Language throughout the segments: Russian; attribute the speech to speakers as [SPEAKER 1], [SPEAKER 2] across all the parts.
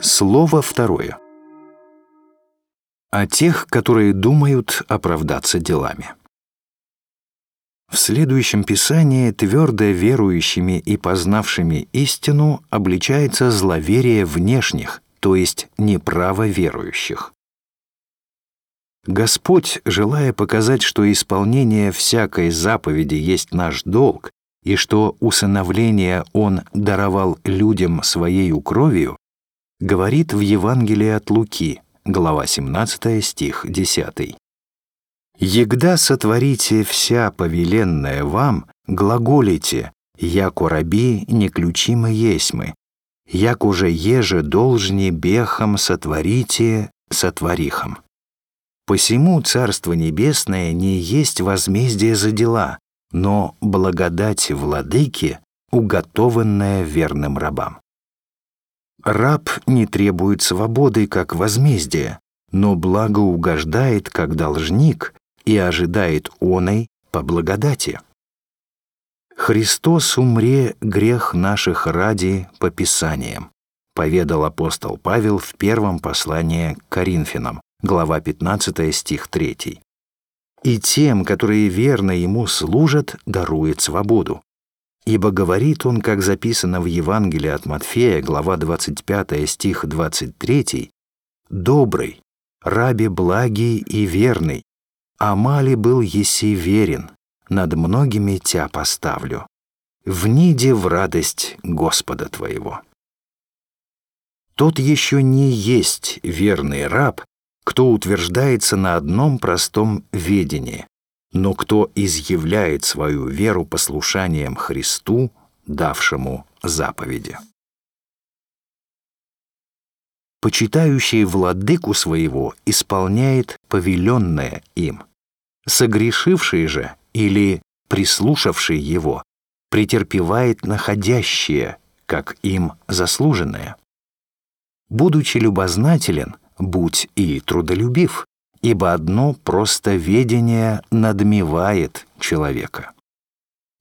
[SPEAKER 1] Слово второе. О тех, которые думают оправдаться делами. В следующем писании твердо верующими и познавшими истину обличается зловерие внешних, то есть неправо верующих. Господь, желая показать, что исполнение всякой заповеди есть наш долг, и что усыновление Он даровал людям Своей кровью, говорит в Евангелии от Луки, глава 17, стих 10. «Егда сотворите вся повеленная вам, глаголите, яко раби неключимы есьмы, як уже еже должни бехом сотворите сотворихом. Посему Царство Небесное не есть возмездие за дела, но благодать владыки, уготованная верным рабам. Раб не требует свободы как возмездия, но благо угождает как должник и ожидает оной по благодати. «Христос умре грех наших ради по Писаниям», поведал апостол Павел в первом послании к Коринфянам, глава 15, стих 3. «И тем, которые верно Ему служат, дарует свободу. Ибо говорит он, как записано в Евангелии от Матфея, глава 25, стих 23, «Добрый, раби благий и верный, а мали был еси верен, над многими тя поставлю. Вниди в радость Господа твоего». Тот еще не есть верный раб, кто утверждается на одном простом ведении, но кто изъявляет свою веру послушанием Христу, давшему заповеди. Почитающий владыку своего исполняет повеленное им. Согрешивший же или прислушавший его претерпевает находящее, как им заслуженное. Будучи любознателен, будь и трудолюбив, ибо одно просто ведение надмевает человека.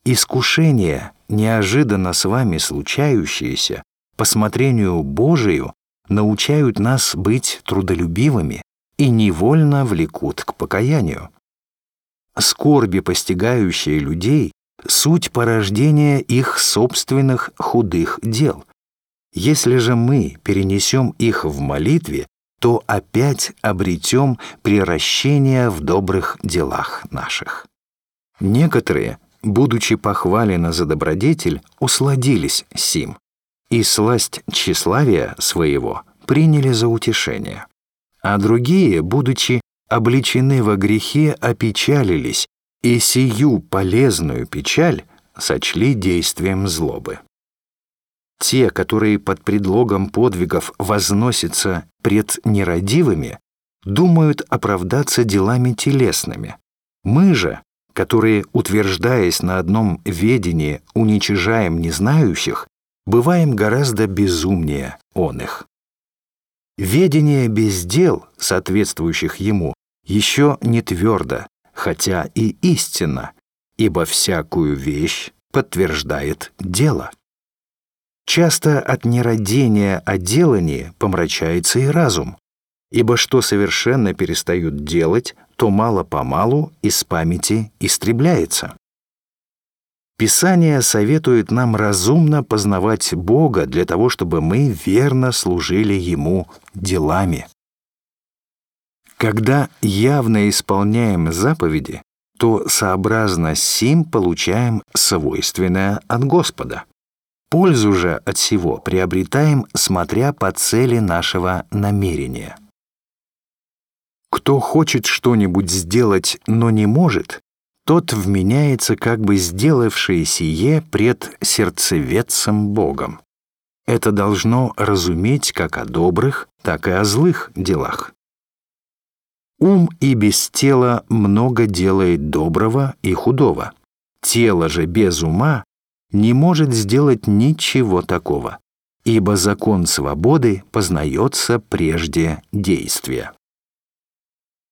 [SPEAKER 1] Искушение, неожиданно с вами случающееся, по смотрению Божию, научают нас быть трудолюбивыми и невольно влекут к покаянию. Скорби, постигающие людей, суть порождения их собственных худых дел. Если же мы перенесем их в молитве, то опять обретем приращение в добрых делах наших. Некоторые, будучи похвалены за добродетель, усладились сим, и сласть тщеславия своего приняли за утешение. А другие, будучи обличены во грехе, опечалились, и сию полезную печаль сочли действием злобы. Те, которые под предлогом подвигов возносятся пред нерадивыми, думают оправдаться делами телесными. Мы же, которые, утверждаясь на одном ведении, уничижаем незнающих, бываем гораздо безумнее он их. Ведение без дел, соответствующих ему, еще не твердо, хотя и истинно, ибо всякую вещь подтверждает дело. Часто от нерадения о делании помрачается и разум, ибо что совершенно перестают делать, то мало-помалу из памяти истребляется. Писание советует нам разумно познавать Бога для того, чтобы мы верно служили Ему делами. Когда явно исполняем заповеди, то сообразно сим получаем свойственное от Господа. Пользу же от всего приобретаем, смотря по цели нашего намерения. Кто хочет что-нибудь сделать, но не может, тот вменяется как бы сделавший сие пред сердцеведцем Богом. Это должно разуметь как о добрых, так и о злых делах. Ум и без тела много делает доброго и худого. Тело же без ума не может сделать ничего такого, ибо закон свободы познается прежде действия.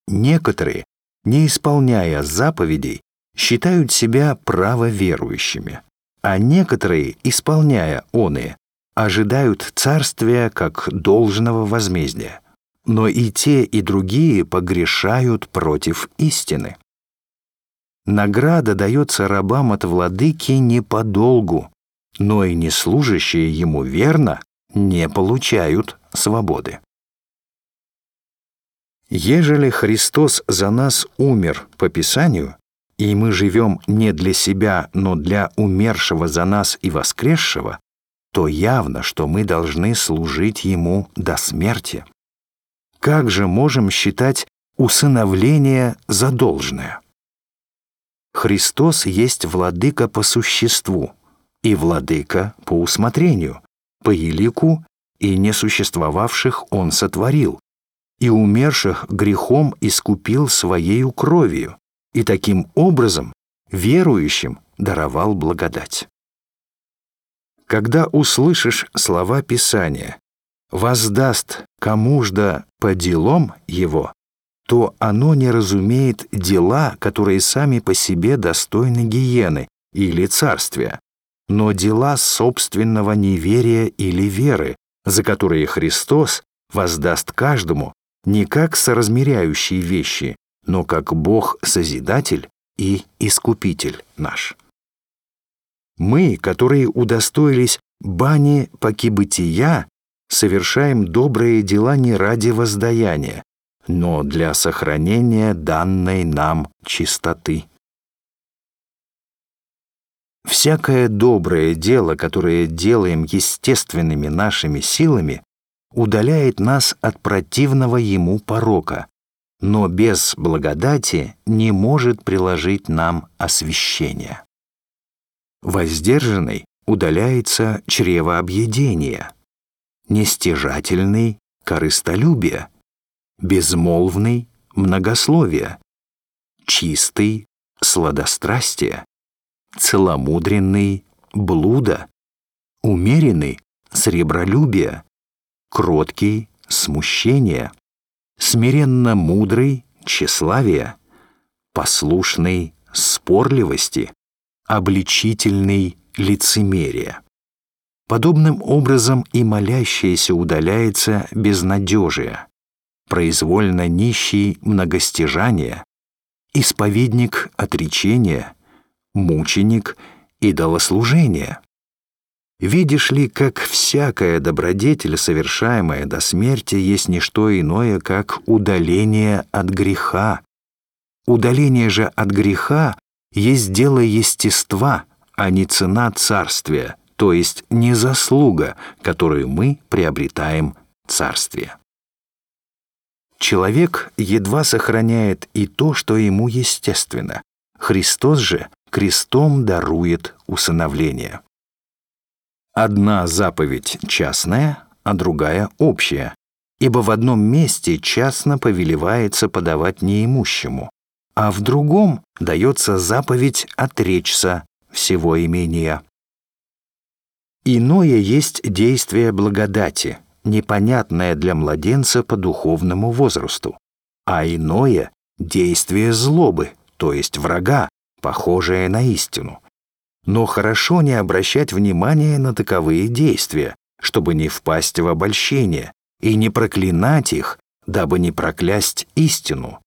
[SPEAKER 1] Некоторые, не исполняя заповедей, считают себя правоверующими, а некоторые, исполняя оные, ожидают царствия как должного возмездия, но и те, и другие погрешают против истины. Награда дается рабам от владыки не по долгу, но и не служащие ему верно не получают свободы. Ежели Христос за нас умер по Писанию, и мы живем не для себя, но для умершего за нас и воскресшего, то явно, что мы должны служить Ему до смерти. Как же можем считать усыновление за должное? Христос есть владыка по существу и владыка по усмотрению, по елику и несуществовавших Он сотворил, и умерших грехом искупил Своею кровью, и таким образом верующим даровал благодать. Когда услышишь слова Писания «воздаст кому жда по делам его», то оно не разумеет дела, которые сами по себе достойны гиены или царствия, но дела собственного неверия или веры, за которые Христос воздаст каждому не как соразмеряющие вещи, но как Бог-созидатель и Искупитель наш. Мы, которые удостоились бани покибытия, совершаем добрые дела не ради воздаяния, но для сохранения данной нам чистоты. Всякое доброе дело, которое делаем естественными нашими силами, удаляет нас от противного ему порока, но без благодати не может приложить нам освящение. Воздержанный удаляется чревообъедение, нестяжательный — корыстолюбие, безмолвный — многословие, чистый — сладострастие, целомудренный — блуда, умеренный — сребролюбие, кроткий — смущение, смиренно мудрый — тщеславие, послушный — спорливости, обличительный — лицемерие. Подобным образом и молящееся удаляется безнадежие, произвольно нищий многостяжание, исповедник отречения, мученик идолослужения. Видишь ли, как всякая добродетель, совершаемая до смерти, есть не что иное, как удаление от греха. Удаление же от греха есть дело естества, а не цена царствия, то есть не заслуга, которую мы приобретаем царствие. Человек едва сохраняет и то, что ему естественно. Христос же крестом дарует усыновление. Одна заповедь частная, а другая общая, ибо в одном месте частно повелевается подавать неимущему, а в другом дается заповедь отречься всего имения. Иное есть действие благодати, непонятное для младенца по духовному возрасту, а иное — действие злобы, то есть врага, похожее на истину. Но хорошо не обращать внимания на таковые действия, чтобы не впасть в обольщение, и не проклинать их, дабы не проклясть истину,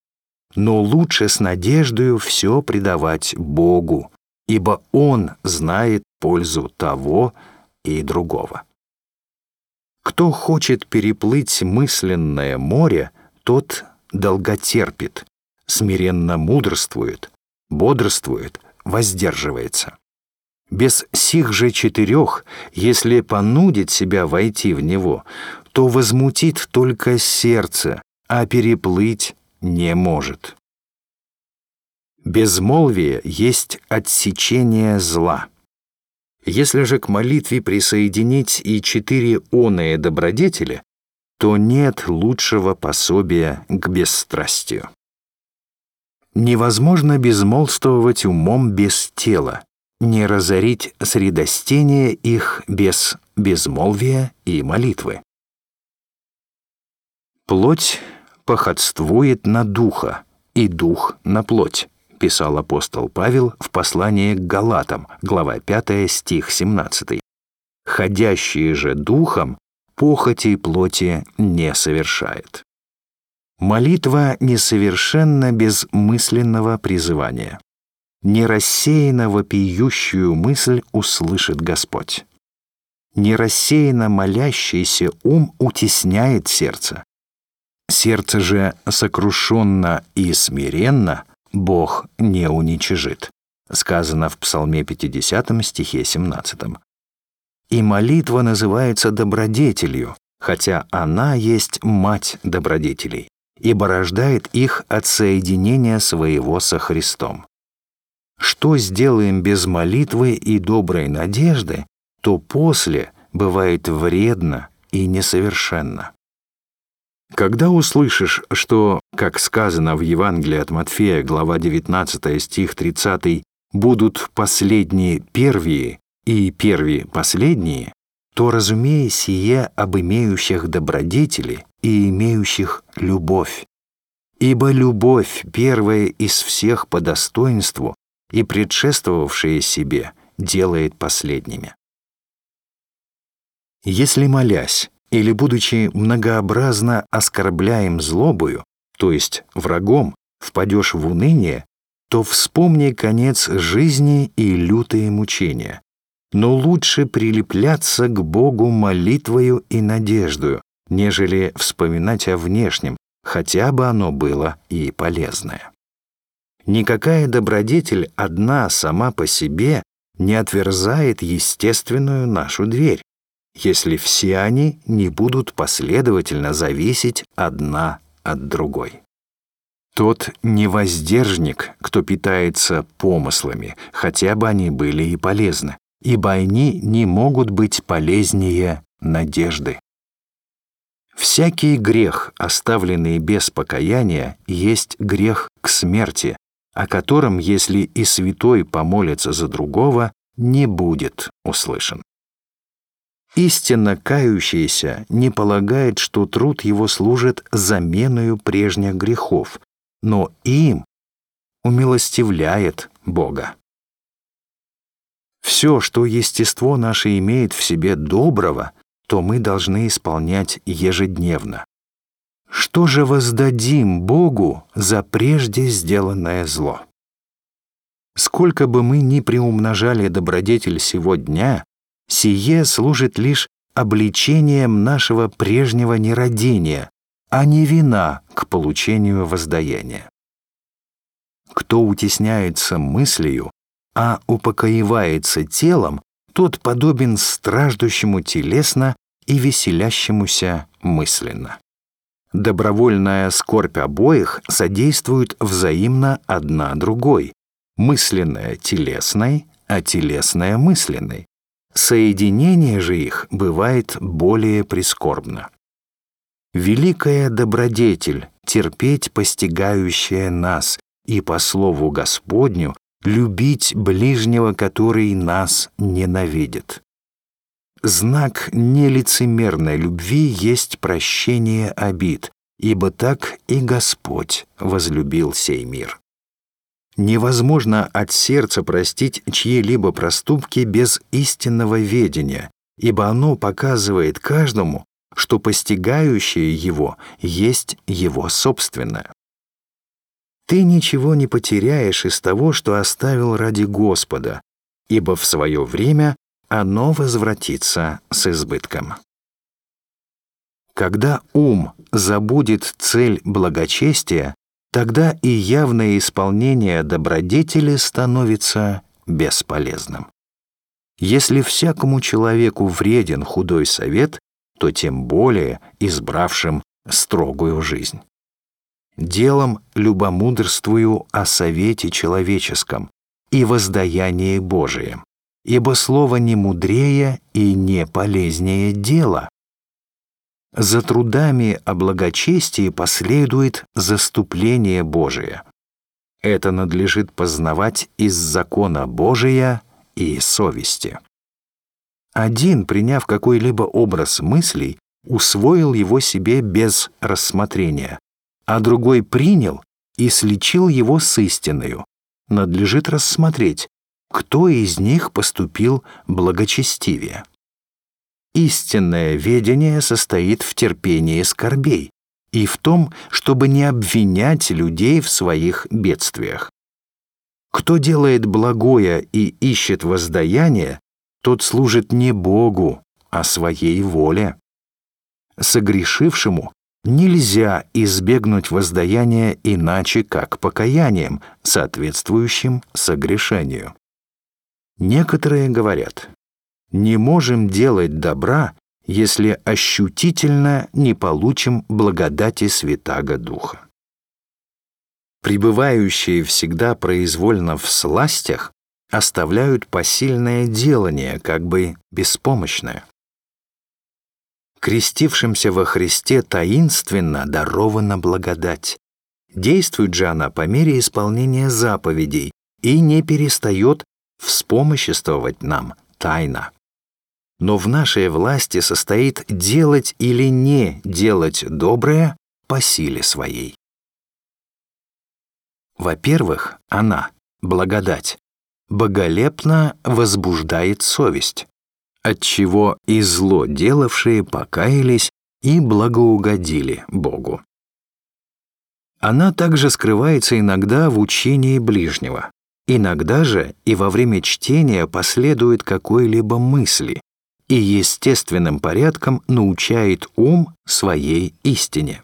[SPEAKER 1] но лучше с надеждою все предавать Богу, ибо Он знает пользу того и другого. Кто хочет переплыть мысленное море, тот долготерпит, смиренно мудрствует, бодрствует, воздерживается. Без сих же четырех, если понудит себя войти в него, то возмутит только сердце, а переплыть не может. Безмолвие есть отсечение зла. Если же к молитве присоединить и четыре оные добродетели, то нет лучшего пособия к бесстрастию. Невозможно безмолвствовать умом без тела, не разорить средостение их без безмолвия и молитвы. Плоть походствует на духа, и дух на плоть, писал апостол Павел в послании к Галатам, глава 5, стих 17. ходящие же духом похоти плоти не совершает. Молитва несовершенна без мысленного призывания. Нерассеянно вопиющую мысль услышит Господь. Нерассеянно молящийся ум утесняет сердце. Сердце же сокрушенно и смиренно Бог не уничижит. Сказано в Псалме 50 стихе 17. И молитва называется добродетелью, хотя она есть мать добродетелей, ибо рождает их от соединения своего со Христом. Что сделаем без молитвы и доброй надежды, то после бывает вредно и несовершенно. Когда услышишь, что, как сказано в Евангелии от Матфея, глава 19, стих 30, будут последние первые и первые последние, то разумей сие об имеющих добродетели и имеющих любовь. Ибо любовь, первая из всех по достоинству и предшествовавшая себе, делает последними. Если молясь или будучи многообразно оскорбляем злобою, то есть врагом, впадешь в уныние, то вспомни конец жизни и лютые мучения. Но лучше прилепляться к Богу молитвою и надеждою, нежели вспоминать о внешнем, хотя бы оно было и полезное. Никакая добродетель одна сама по себе не отверзает естественную нашу дверь, если все они не будут последовательно зависеть одна от другой. Тот невоздержник, кто питается помыслами, хотя бы они были и полезны, ибо они не могут быть полезнее надежды. Всякий грех, оставленный без покаяния, есть грех к смерти, о котором, если и святой помолится за другого, не будет услышан. Истинно кающийся не полагает, что труд его служит заменою прежних грехов, но им умилостивляет Бога. Все, что естество наше имеет в себе доброго, то мы должны исполнять ежедневно. Что же воздадим Богу за прежде сделанное зло? Сколько бы мы ни приумножали добродетель сего дня, сие служит лишь обличением нашего прежнего нерадения, а не вина к получению воздаяния. Кто утесняется мыслью, а упокоивается телом, тот подобен страждущему телесно и веселящемуся мысленно. Добровольная скорбь обоих содействует взаимно одна другой, мысленная телесной, а телесная мысленной. Соединение же их бывает более прискорбно. Великая добродетель, терпеть постигающая нас, и по слову Господню любить ближнего, который нас ненавидит. Знак нелицемерной любви есть прощение обид, ибо так и Господь возлюбил сей мир. Невозможно от сердца простить чьи-либо проступки без истинного ведения, ибо оно показывает каждому, что постигающее его есть его собственное. Ты ничего не потеряешь из того, что оставил ради Господа, ибо в свое время оно возвратится с избытком. Когда ум забудет цель благочестия, тогда и явное исполнение добродетели становится бесполезным. Если всякому человеку вреден худой совет, то тем более избравшим строгую жизнь. Делом любомудрствую о совете человеческом и воздаянии Божием, ибо слово не мудрее и не полезнее дела. За трудами о благочестии последует заступление Божие. Это надлежит познавать из закона Божия и совести. Один, приняв какой-либо образ мыслей, усвоил его себе без рассмотрения, а другой принял и сличил его с истиною. Надлежит рассмотреть, кто из них поступил благочестивее. Истинное ведение состоит в терпении скорбей и в том, чтобы не обвинять людей в своих бедствиях. Кто делает благое и ищет воздаяние, тот служит не Богу, а своей воле. Согрешившему нельзя избегнуть воздаяния иначе, как покаянием, соответствующим согрешению. Некоторые говорят, не можем делать добра, если ощутительно не получим благодати Святаго Духа. Пребывающие всегда произвольно в сластях оставляют посильное делание, как бы беспомощное. Крестившимся во Христе таинственно дарована благодать. Действует же она по мере исполнения заповедей и не перестает вспомоществовать нам тайно. Но в нашей власти состоит делать или не делать доброе по силе своей. Во-первых, она, благодать, боголепно возбуждает совесть, отчего и зло делавшие покаялись и благоугодили Богу. Она также скрывается иногда в учении ближнего, иногда же и во время чтения последует какой-либо мысли и естественным порядком научает ум своей истине.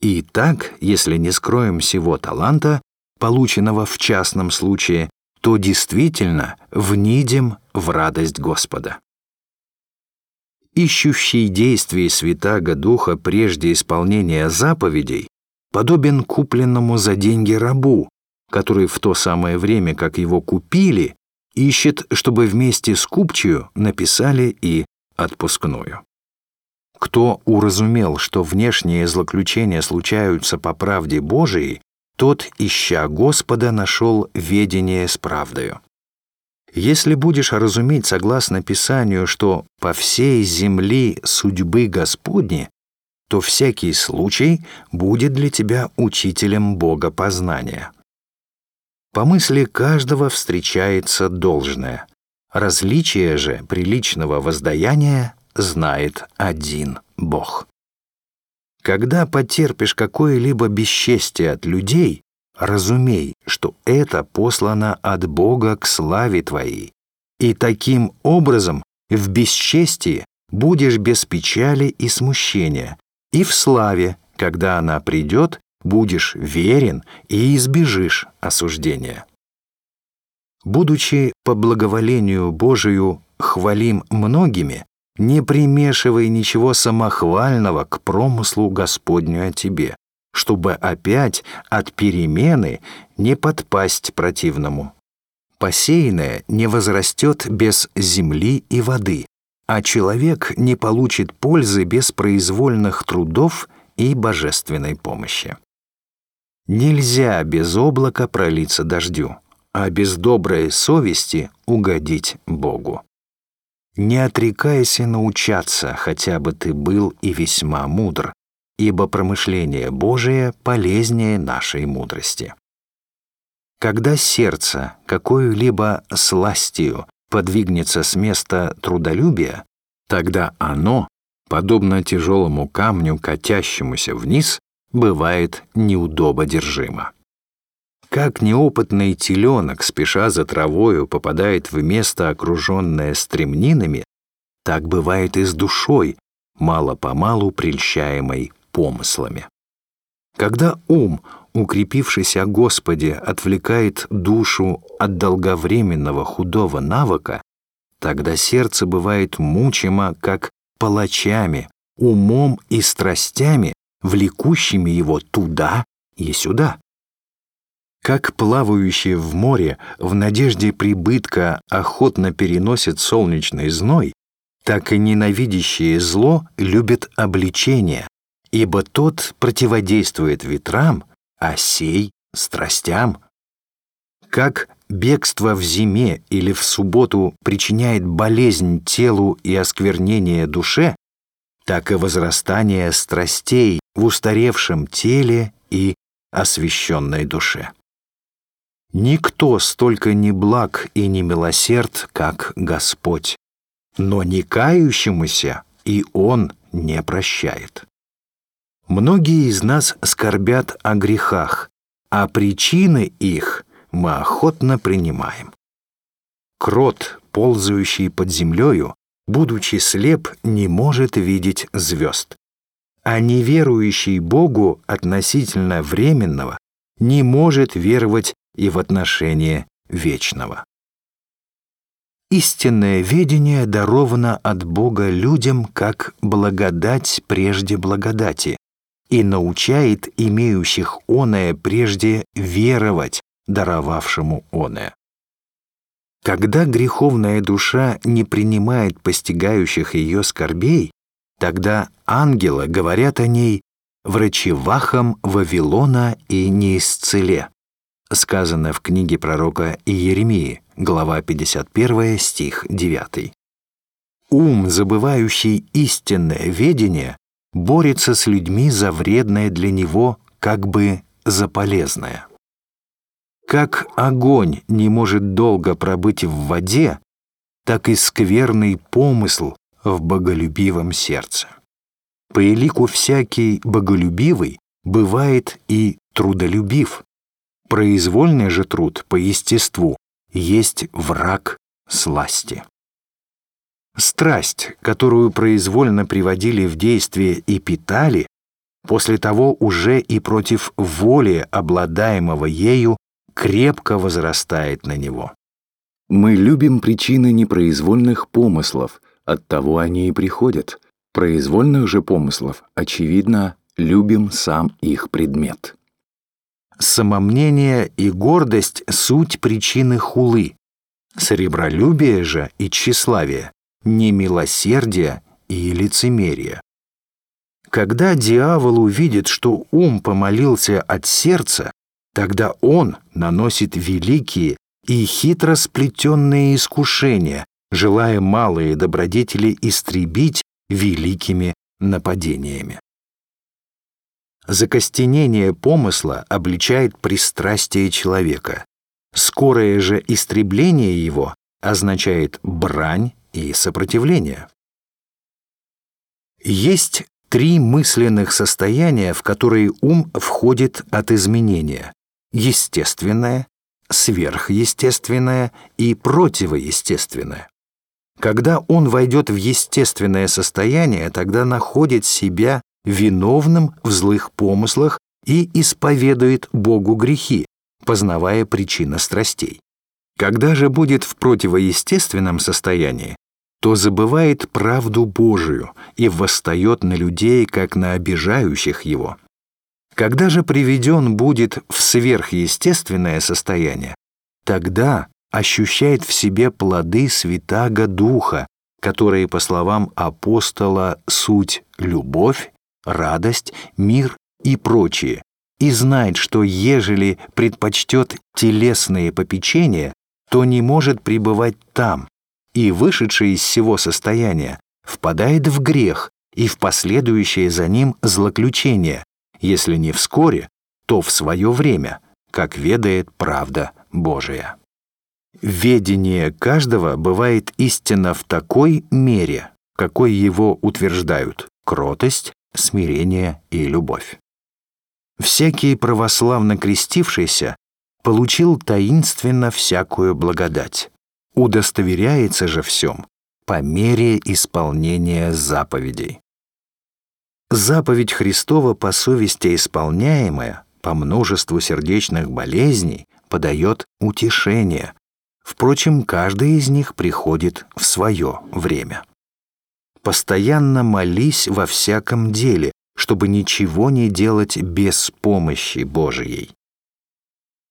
[SPEAKER 1] И так, если не скроем всего таланта, полученного в частном случае, то действительно внидим в радость Господа. Ищущий действий Святаго Духа прежде исполнения заповедей подобен купленному за деньги рабу, который в то самое время, как его купили, ищет, чтобы вместе с купчью написали и отпускную. Кто уразумел, что внешние злоключения случаются по правде Божией, тот, ища Господа, нашел ведение с правдою. Если будешь разуметь согласно Писанию, что по всей земли судьбы Господни, то всякий случай будет для тебя учителем Бога познания. По мысли каждого встречается должное. Различие же приличного воздаяния знает один Бог. Когда потерпишь какое-либо бесчестие от людей, разумей, что это послано от Бога к славе твоей. И таким образом в бесчестии будешь без печали и смущения, и в славе, когда она придет, будешь верен и избежишь осуждения. Будучи по благоволению Божию хвалим многими, не примешивай ничего самохвального к промыслу Господню о тебе, чтобы опять от перемены не подпасть противному. Посеянное не возрастет без земли и воды, а человек не получит пользы без произвольных трудов и божественной помощи. Нельзя без облака пролиться дождю, а без доброй совести угодить Богу. Не отрекайся научаться, хотя бы ты был и весьма мудр, ибо промышление Божие полезнее нашей мудрости. Когда сердце какой-либо сластью подвигнется с места трудолюбия, тогда оно, подобно тяжелому камню, катящемуся вниз, бывает неудободержимо. Как неопытный теленок, спеша за травою, попадает в место, окруженное стремнинами, так бывает и с душой, мало-помалу прельщаемой помыслами. Когда ум, укрепившись о Господе, отвлекает душу от долговременного худого навыка, тогда сердце бывает мучимо, как палачами, умом и страстями, влекущими его туда и сюда. Как плавающие в море в надежде прибытка охотно переносят солнечный зной, так и ненавидящие зло любят обличение, ибо тот противодействует ветрам, а сей — страстям. Как бегство в зиме или в субботу причиняет болезнь телу и осквернение душе, так и возрастание страстей в устаревшем теле и освященной душе. Никто столько не благ и не милосерд, как Господь. но не кающемуся и Он не прощает. Многие из нас скорбят о грехах, а причины их мы охотно принимаем. Крот, ползающий под землею, будучи слеп, не может видеть звезд. А неверующий Богу относительно временного не может веровать и в отношение вечного. Истинное ведение даровано от Бога людям как благодать прежде благодати и научает имеющих оное прежде веровать даровавшему оное. Когда греховная душа не принимает постигающих ее скорбей, тогда ангелы говорят о ней «врачевахам Вавилона и неисцеле», сказано в книге пророка Иеремии, глава 51, стих 9. Ум, забывающий истинное ведение, борется с людьми за вредное для него, как бы за полезное. Как огонь не может долго пробыть в воде, так и скверный помысл в боголюбивом сердце. По элику всякий боголюбивый бывает и трудолюбив. Произвольный же труд по естеству есть враг сласти. Страсть, которую произвольно приводили в действие и питали, после того уже и против воли обладаемого ею крепко возрастает на него.
[SPEAKER 2] Мы любим причины непроизвольных помыслов, оттого они и приходят. Произвольных же помыслов, очевидно, любим сам их предмет.
[SPEAKER 1] Самомнение и гордость — суть причины хулы. Сребролюбие же и тщеславие — не милосердие и лицемерие. Когда дьявол увидит, что ум помолился от сердца, Тогда он наносит великие и хитро сплетенные искушения, желая малые добродетели истребить великими нападениями. Закостенение помысла обличает пристрастие человека. Скорое же истребление его означает брань и сопротивление. Есть три мысленных состояния, в которые ум входит от изменения естественное, сверхъестественное и противоестественное. Когда он войдет в естественное состояние, тогда находит себя виновным в злых помыслах и исповедует Богу грехи, познавая причины страстей. Когда же будет в противоестественном состоянии, то забывает правду Божию и восстает на людей, как на обижающих его. Когда же приведен будет в сверхъестественное состояние, тогда ощущает в себе плоды Святаго Духа, которые, по словам апостола, суть любовь, радость, мир и прочее, и знает, что ежели предпочтет телесные попечения, то не может пребывать там, и, вышедший из всего состояния, впадает в грех и в последующее за ним злоключение, если не вскоре, то в свое время, как ведает правда Божия. Ведение каждого бывает истинно в такой мере, какой его утверждают кротость, смирение и любовь. Всякий православно крестившийся получил таинственно всякую благодать, удостоверяется же всем по мере исполнения заповедей. Заповедь Христова по совести исполняемая, по множеству сердечных болезней, подает утешение. Впрочем, каждый из них приходит в свое время. Постоянно молись во всяком деле, чтобы ничего не делать без помощи Божией.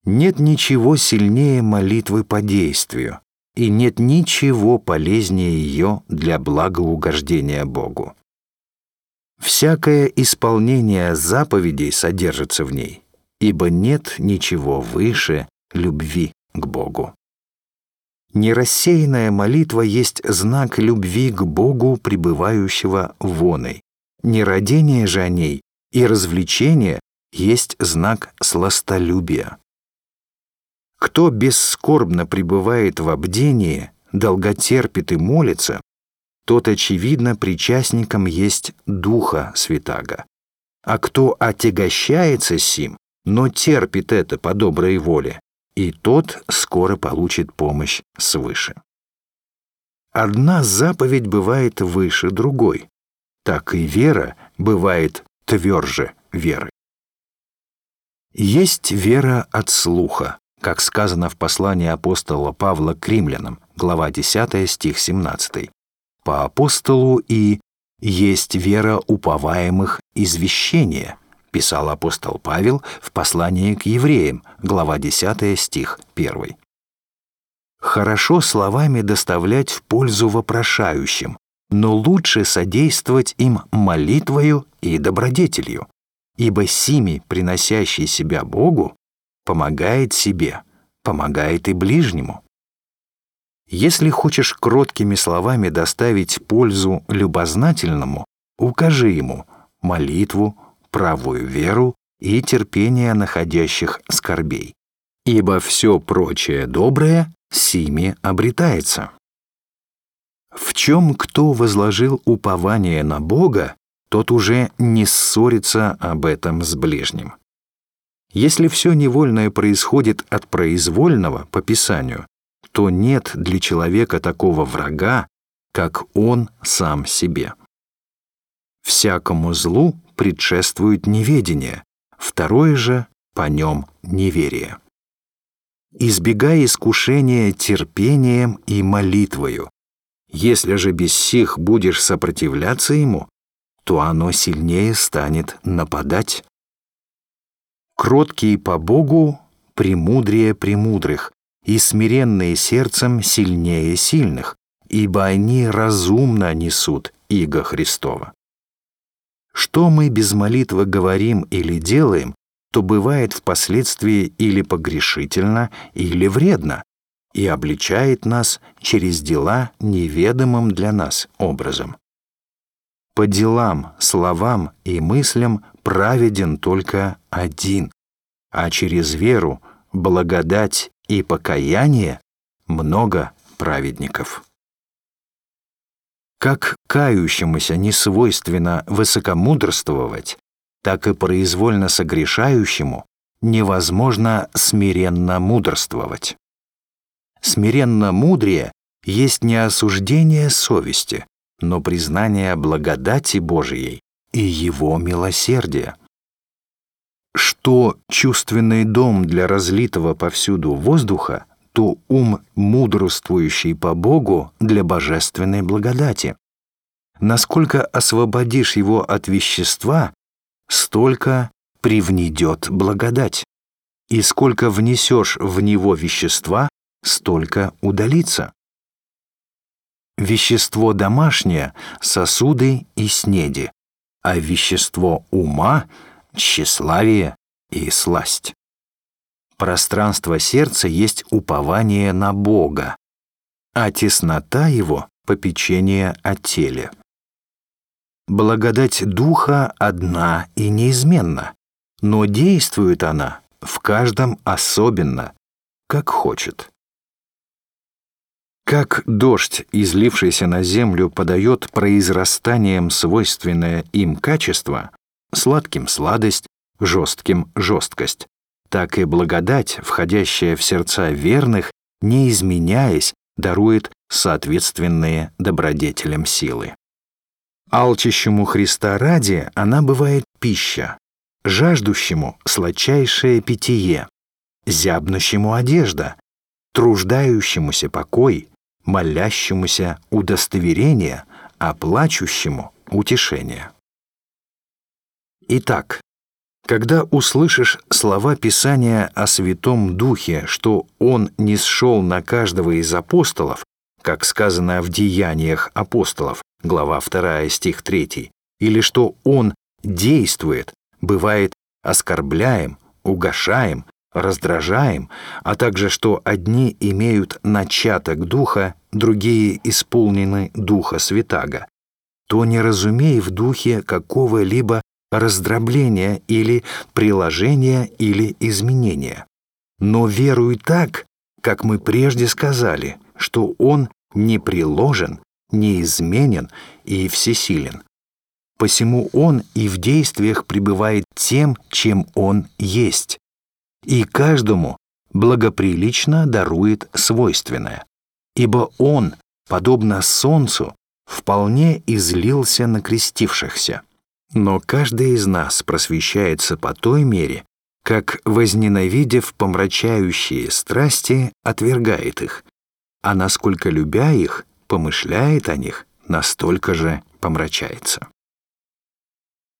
[SPEAKER 1] Нет ничего сильнее молитвы по действию, и нет ничего полезнее ее для благоугождения Богу. Всякое исполнение заповедей содержится в ней, ибо нет ничего выше любви к Богу. Нерассеянная молитва есть знак любви к Богу, пребывающего воной. Нерадение же о ней и развлечение есть знак сластолюбия. Кто бесскорбно пребывает в обдении, долготерпит и молится, тот, очевидно, причастником есть Духа Святаго. А кто отягощается сим, но терпит это по доброй воле, и тот скоро получит помощь свыше. Одна заповедь бывает выше другой, так и вера бывает тверже веры. Есть вера от слуха, как сказано в послании апостола Павла к римлянам, глава 10, стих 17. По апостолу и «есть вера уповаемых извещения», писал апостол Павел в послании к евреям, глава 10, стих 1. Хорошо словами доставлять в пользу вопрошающим, но лучше содействовать им молитвою и добродетелью ибо сими, приносящий себя Богу, помогает себе, помогает и ближнему. Если хочешь кроткими словами доставить пользу любознательному, укажи ему молитву, правую веру и терпение находящих скорбей, ибо все прочее доброе сими обретается. В чем кто возложил упование на Бога, тот уже не ссорится об этом с ближним. Если все невольное происходит от произвольного по Писанию, то нет для человека такого врага, как он сам себе. Всякому злу предшествует неведение, второе же по нем неверие. Избегай искушения терпением и молитвою. Если же без сих будешь сопротивляться ему, то оно сильнее станет нападать. Кроткие по Богу премудрее премудрых, и смиренные сердцем сильнее сильных, ибо они разумно несут иго Христова. Что мы без молитвы говорим или делаем, то бывает впоследствии или погрешительно, или вредно, и обличает нас через дела неведомым для нас образом. По делам, словам и мыслям праведен только один, а через веру, благодать и покаяние много праведников. Как кающемуся не свойственно высокомудрствовать, так и произвольно согрешающему невозможно смиренно мудрствовать. Смиренно мудрее есть не осуждение совести, но признание благодати Божией и Его милосердия. Что чувственный дом для разлитого повсюду воздуха, то ум, мудрствующий по Богу, для божественной благодати. Насколько освободишь его от вещества, столько привнедет благодать. И сколько внесешь в него вещества, столько удалится. Вещество домашнее — сосуды и снеди, а вещество ума — тщеславие и сласть. Пространство сердца есть упование на Бога, а теснота его — попечение о теле. Благодать Духа одна и неизменна, но действует она в каждом особенно, как хочет. Как дождь, излившийся на землю, подает произрастанием свойственное им качество, сладким сладость, жестким жесткость, так и благодать, входящая в сердца верных, не изменяясь, дарует соответственные добродетелям силы. Алчащему Христа ради она бывает пища, жаждущему — сладчайшее питье, зябнущему — одежда, труждающемуся покой, молящемуся удостоверение, а плачущему утешение. Итак, когда услышишь слова Писания о Святом Духе, что Он не сшел на каждого из апостолов, как сказано в Деяниях апостолов, глава 2, стих 3, или что Он действует, бывает оскорбляем, угошаем, раздражаем, а также что одни имеют начаток духа, другие исполнены духа святаго, то не разумей в духе какого-либо раздробления или приложения или изменения. Но веруй так, как мы прежде сказали, что он не приложен, неизменен и всесилен. Посему Он и в действиях пребывает тем, чем Он есть, и каждому благоприлично дарует свойственное, ибо Он, подобно солнцу, вполне излился на крестившихся. Но каждый из нас просвещается по той мере, как, возненавидев помрачающие страсти, отвергает их, а насколько любя их, помышляет о них, настолько же помрачается.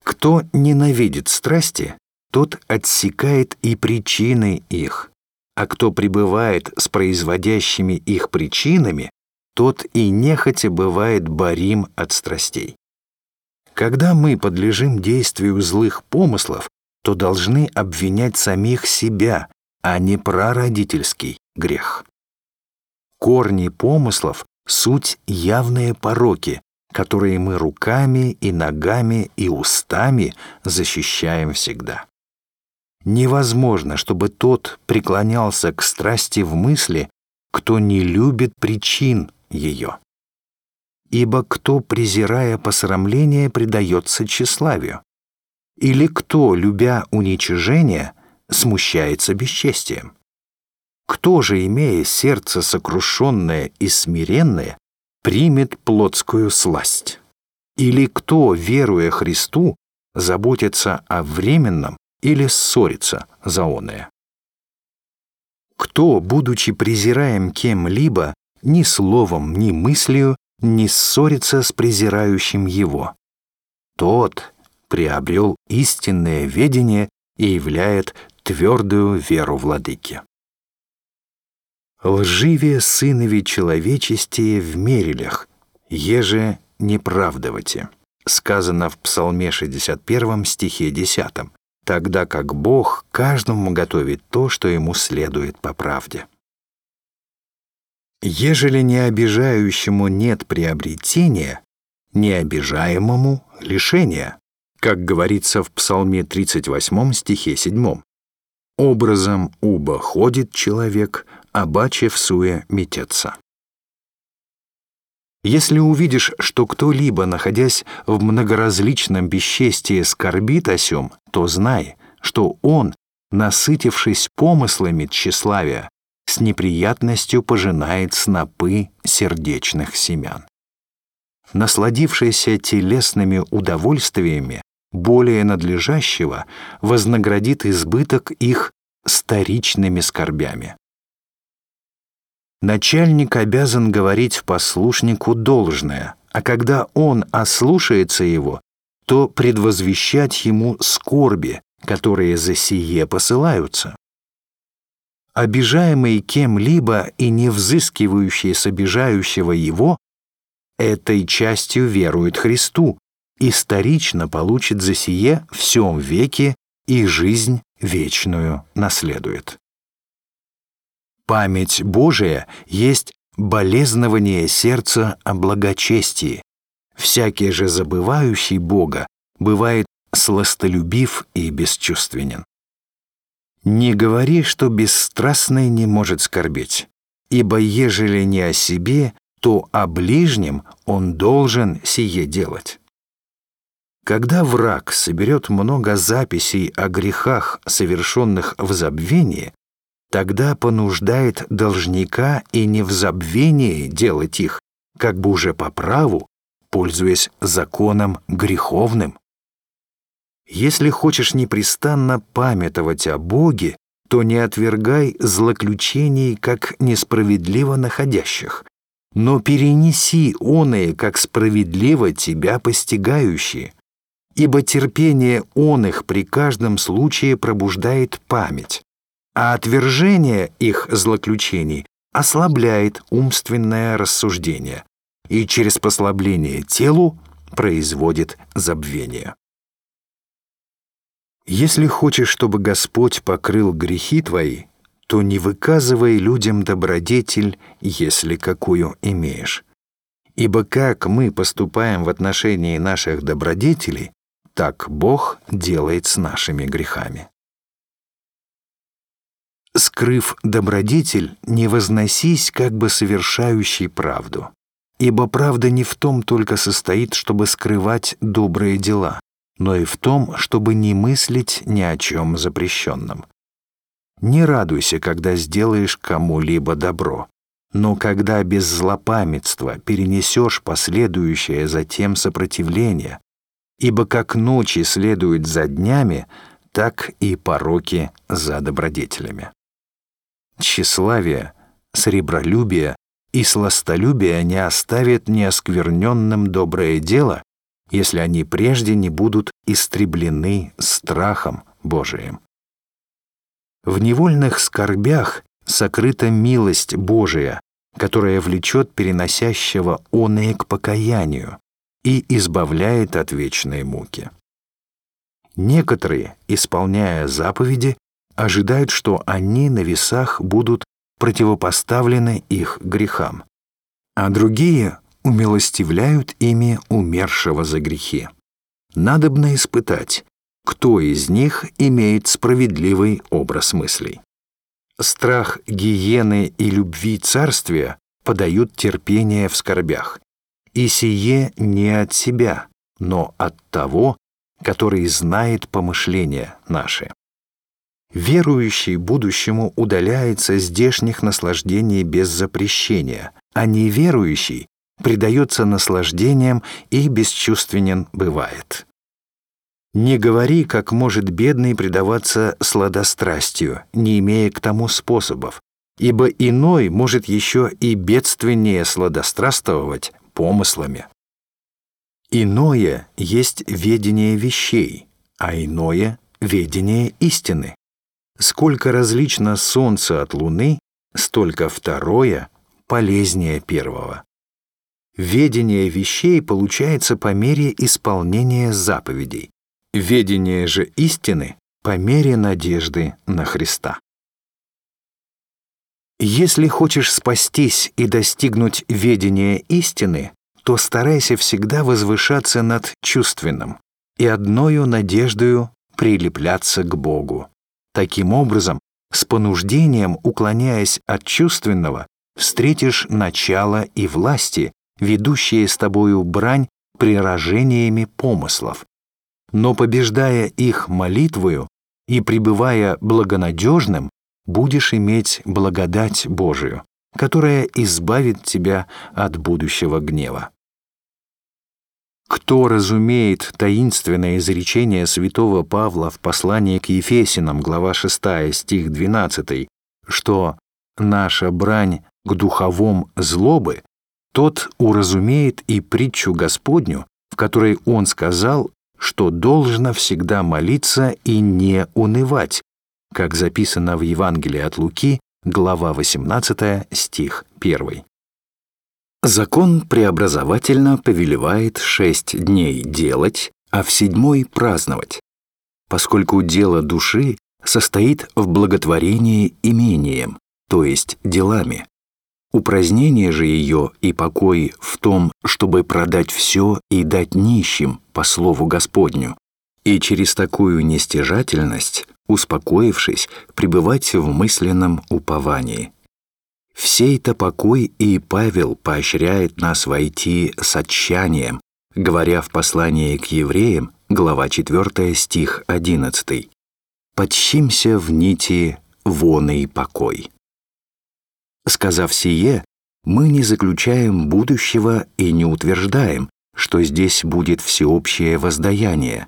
[SPEAKER 1] Кто ненавидит страсти, тот отсекает и причины их, а кто пребывает с производящими их причинами, тот и нехотя бывает борим от страстей. Когда мы подлежим действию злых помыслов, то должны обвинять самих себя, а не прародительский грех. Корни помыслов — суть явные пороки, которые мы руками и ногами и устами защищаем всегда. Невозможно, чтобы тот преклонялся к страсти в мысли, кто не любит причин ее. Ибо кто, презирая посрамление, предается тщеславию? Или кто, любя уничижение, смущается бесчестием? Кто же, имея сердце сокрушенное и смиренное, примет плотскую сласть? Или кто, веруя Христу, заботится о временном или ссорится за оное? Кто, будучи презираем кем-либо, ни словом, ни мыслью не ссорится с презирающим его? Тот приобрел истинное ведение и являет твердую веру владыки лживее сынови человечестие в мерилях, еже неправдовате, сказано в Псалме 61 стихе 10, тогда как Бог каждому готовит то, что ему следует по правде. Ежели не обижающему нет приобретения, необижаемому — лишения, как говорится в Псалме 38 стихе 7. Образом уба ходит человек, а баче в суе метется. Если увидишь, что кто-либо, находясь в многоразличном бесчестии, скорбит о сём, то знай, что он, насытившись помыслами тщеславия, с неприятностью пожинает снопы сердечных семян. Насладившийся телесными удовольствиями, более надлежащего, вознаградит избыток их старичными скорбями. Начальник обязан говорить послушнику должное, а когда он ослушается его, то предвозвещать ему скорби, которые за сие посылаются. Обижаемый кем-либо и не взыскивающий с обижающего его, этой частью верует Христу и старично получит за сие всем веке и жизнь вечную наследует. Память Божия есть болезнование сердца о благочестии. Всякий же забывающий Бога бывает сластолюбив и бесчувственен. Не говори, что бесстрастный не может скорбеть, ибо ежели не о себе, то о ближнем он должен сие делать. Когда враг соберет много записей о грехах, совершенных в забвении, тогда понуждает должника и не в забвении делать их, как бы уже по праву, пользуясь законом греховным. Если хочешь непрестанно памятовать о Боге, то не отвергай злоключений как несправедливо находящих, но перенеси оные как справедливо тебя постигающие, ибо терпение он их при каждом случае пробуждает память, а отвержение их злоключений ослабляет умственное рассуждение и через послабление телу производит забвение. Если хочешь, чтобы Господь покрыл грехи твои, то не выказывай людям добродетель, если какую имеешь. Ибо как мы поступаем в отношении наших добродетелей, так Бог делает с нашими грехами. Скрыв добродетель, не возносись, как бы совершающий правду. Ибо правда не в том только состоит, чтобы скрывать добрые дела, но и в том, чтобы не мыслить ни о чем запрещенном. Не радуйся, когда сделаешь кому-либо добро, но когда без злопамятства перенесешь последующее затем сопротивление, ибо как ночи следуют за днями, так и пороки за добродетелями. Тщеславие, сребролюбие и сластолюбие не оставят неоскверненным доброе дело, если они прежде не будут истреблены страхом Божиим. В невольных скорбях сокрыта милость Божия, которая влечет переносящего оное к покаянию и избавляет от вечной муки. Некоторые, исполняя заповеди, ожидают, что они на весах будут противопоставлены их грехам, а другие умилостивляют ими умершего за грехи. Надобно испытать, кто из них имеет справедливый образ мыслей. Страх гиены и любви царствия подают терпение в скорбях, и сие не от себя, но от того, который знает помышления наши. Верующий будущему удаляется здешних наслаждений без запрещения, а неверующий предается наслаждениям и бесчувственен бывает. Не говори, как может бедный предаваться сладострастию, не имея к тому способов, ибо иной может еще и бедственнее сладострастовать помыслами. Иное есть ведение вещей, а иное — ведение истины. Сколько различно солнце от луны, столько второе полезнее первого. Ведение вещей получается по мере исполнения заповедей. Ведение же истины по мере надежды на Христа. Если хочешь спастись и достигнуть ведения истины, то старайся всегда возвышаться над чувственным и одною надеждою прилепляться к Богу. Таким образом, с понуждением, уклоняясь от чувственного, встретишь начало и власти, ведущие с тобою брань приражениями помыслов. Но побеждая их молитвою и пребывая благонадежным, будешь иметь благодать Божию, которая избавит тебя от будущего гнева. Кто разумеет таинственное изречение святого Павла в послании к Ефесинам, глава 6, стих 12, что «наша брань к духовом злобы», тот уразумеет и притчу Господню, в которой он сказал, что должно всегда молиться и не унывать, как записано в Евангелии от Луки, глава 18, стих 1. Закон преобразовательно повелевает шесть дней делать, а в седьмой праздновать, поскольку дело души состоит в благотворении имением, то есть делами. Упразднение же ее и покой в том, чтобы продать все и дать нищим по слову Господню, и через такую нестяжательность, успокоившись, пребывать в мысленном уповании. Всей-то покой и Павел поощряет нас войти с отчаянием, говоря в послании к евреям, глава 4, стих 11. «Подщимся в нити воный покой». Сказав сие, мы не заключаем будущего и не утверждаем, что здесь будет всеобщее воздаяние,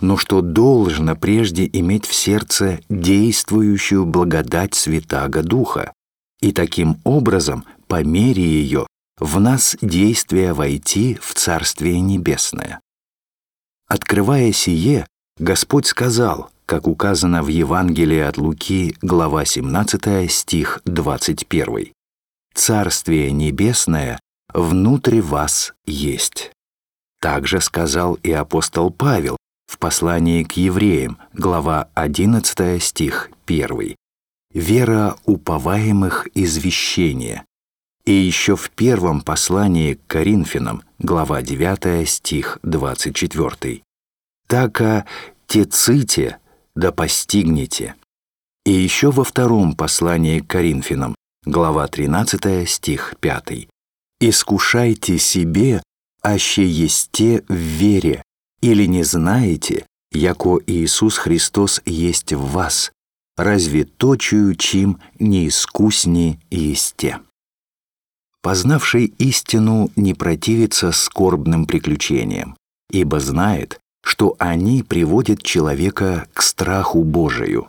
[SPEAKER 1] но что должно прежде иметь в сердце действующую благодать Святаго Духа, и таким образом, по мере ее, в нас действие войти в Царствие Небесное. Открывая сие, Господь сказал, как указано в Евангелии от Луки, глава 17, стих 21. «Царствие Небесное внутри вас есть». Также сказал и апостол Павел в послании к евреям, глава 11, стих 1 вера уповаемых извещения. И еще в первом послании к Коринфянам, глава 9, стих 24. «Така теците, да постигнете». И еще во втором послании к Коринфянам, глава 13, стих 5. искушайте себе, аще есте в вере, или не знаете, яко Иисус Христос есть в вас, разве точую чим не искусни есте. Познавший истину не противится скорбным приключениям, ибо знает, что они приводят человека к страху Божию.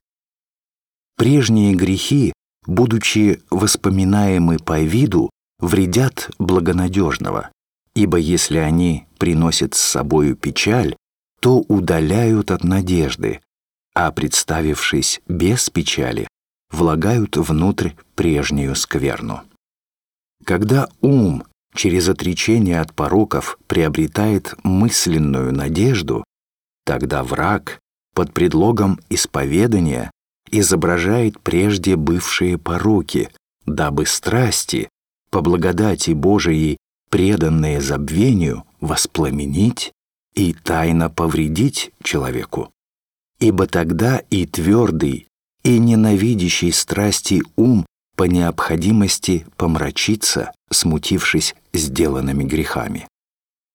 [SPEAKER 1] Прежние грехи, будучи воспоминаемы по виду, вредят благонадежного, ибо если они приносят с собою печаль, то удаляют от надежды, а представившись без печали, влагают внутрь прежнюю скверну. Когда ум через отречение от пороков приобретает мысленную надежду, тогда враг под предлогом исповедания изображает прежде бывшие пороки, дабы страсти, по благодати Божией, преданные забвению, воспламенить и тайно повредить человеку. Ибо тогда и твердый, и ненавидящий страсти ум по необходимости помрачится, смутившись сделанными грехами.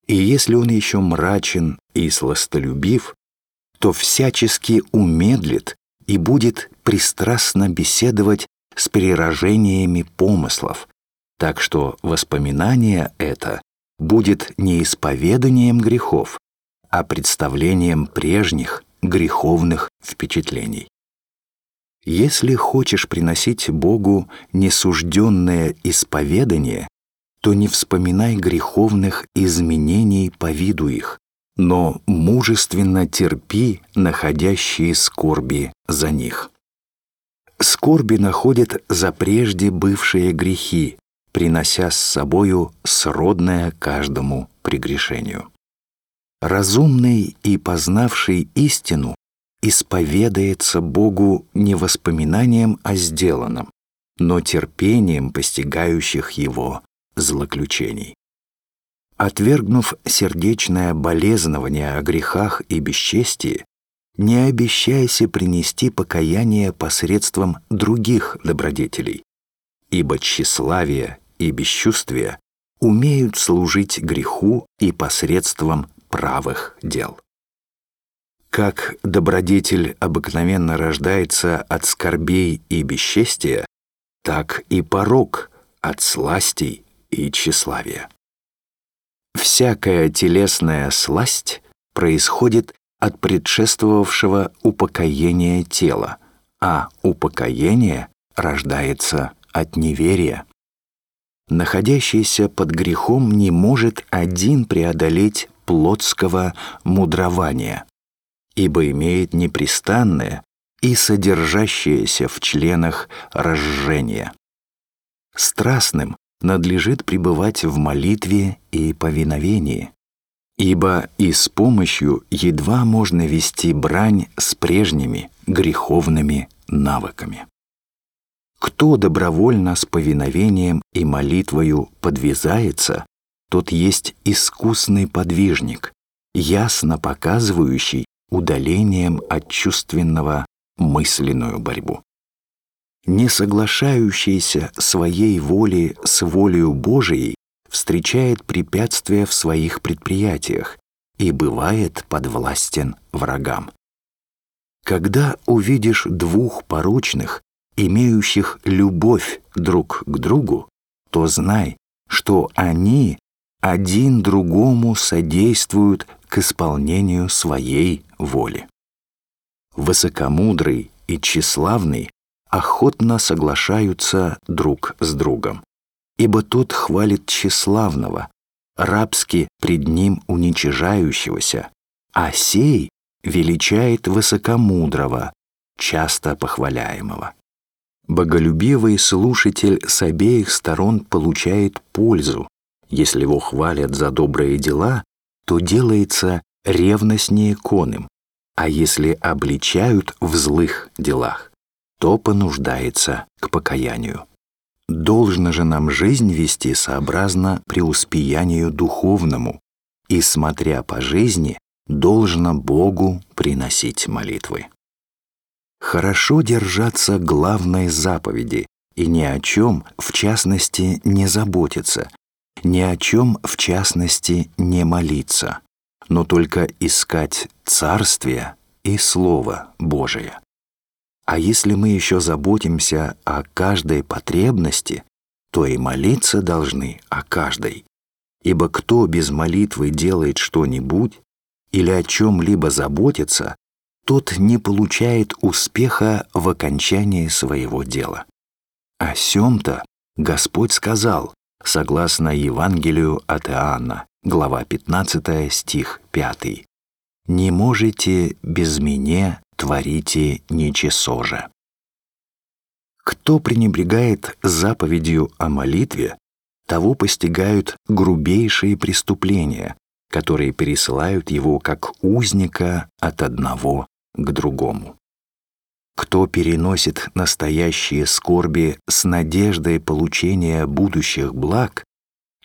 [SPEAKER 1] И если он еще мрачен и сластолюбив, то всячески умедлит и будет пристрастно беседовать с перерожениями помыслов, так что воспоминание это будет не исповеданием грехов, а представлением прежних греховных впечатлений. Если хочешь приносить Богу несужденное исповедание, то не вспоминай греховных изменений по виду их, но мужественно терпи находящие скорби за них. Скорби находят за прежде бывшие грехи, принося с собою сродное каждому прегрешению. Разумный и познавший истину исповедается Богу не воспоминанием о сделанном, но терпением постигающих его злоключений. Отвергнув сердечное болезнование о грехах и бесчестии, не обещайся принести покаяние посредством других добродетелей, ибо тщеславие и бесчувствие умеют служить греху и посредством правых дел. Как добродетель обыкновенно рождается от скорбей и бесчестия, так и порок от сластей и тщеславия. Всякая телесная сласть происходит от предшествовавшего упокоения тела, а упокоение рождается от неверия. Находящийся под грехом не может один преодолеть плотского мудрования, ибо имеет непрестанное и содержащееся в членах разжение. Страстным надлежит пребывать в молитве и повиновении, ибо и с помощью едва можно вести брань с прежними греховными навыками. Кто добровольно с повиновением и молитвою подвязается, тот есть искусный подвижник, ясно показывающий удалением от чувственного мысленную борьбу. Не соглашающийся своей волей с волею Божией встречает препятствия в своих предприятиях и бывает подвластен врагам. Когда увидишь двух порочных, имеющих любовь друг к другу, то знай, что они один другому содействуют к исполнению своей воли. Высокомудрый и тщеславный охотно соглашаются друг с другом, ибо тот хвалит тщеславного, рабски пред ним уничижающегося, а сей величает высокомудрого, часто похваляемого. Боголюбивый слушатель с обеих сторон получает пользу. Если его хвалят за добрые дела, то делается ревностнее коным, а если обличают в злых делах, то понуждается к покаянию. Должно же нам жизнь вести сообразно преуспеянию духовному, и, смотря по жизни, должно Богу приносить молитвы. Хорошо держаться главной заповеди и ни о чем, в частности, не заботиться, ни о чем в частности не молиться, но только искать Царствие и Слово Божие. А если мы еще заботимся о каждой потребности, то и молиться должны о каждой. Ибо кто без молитвы делает что-нибудь или о чем-либо заботится, тот не получает успеха в окончании своего дела. О сем-то Господь сказал, согласно Евангелию от Иоанна, глава 15, стих 5. «Не можете без меня творите ничего же». Кто пренебрегает заповедью о молитве, того постигают грубейшие преступления, которые пересылают его как узника от одного к другому. Кто переносит настоящие скорби с надеждой получения будущих благ,